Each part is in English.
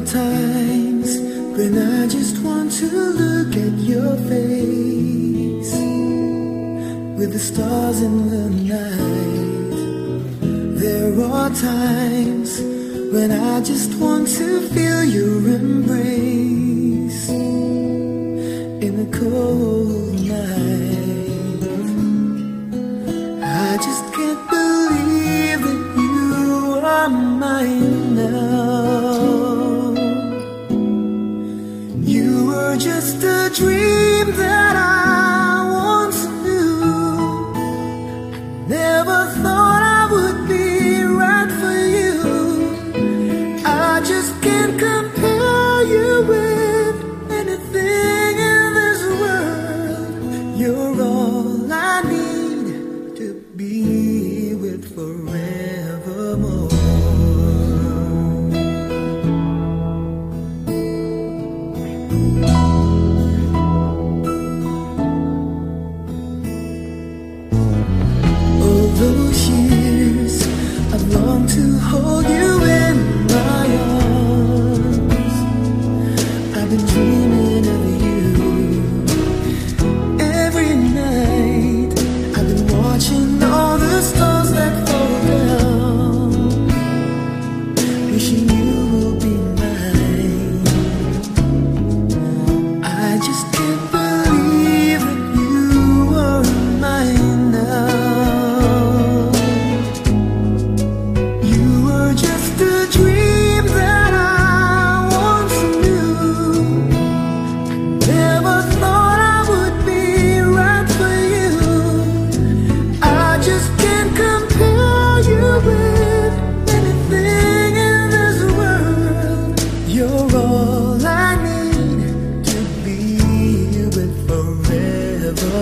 are times when I just want to look at your face with the stars in the night. There are times when I just want to feel your embrace in the cold night. I just can't believe that you are mine now. just a dream that I once knew. I never thought.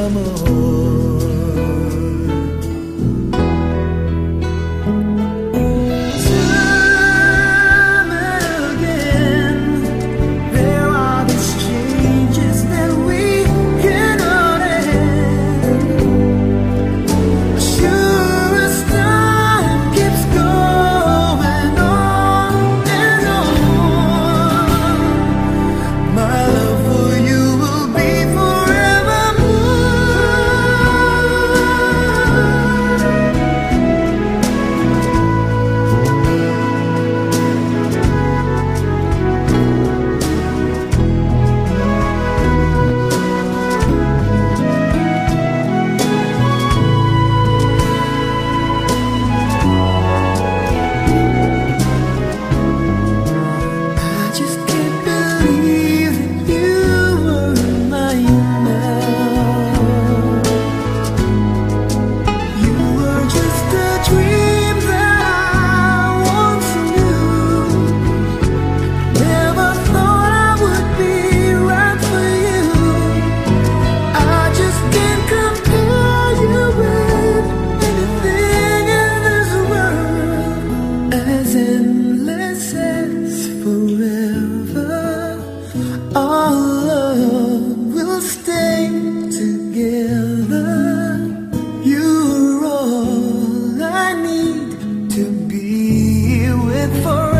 amor. will stay together. You're all I need to be with forever.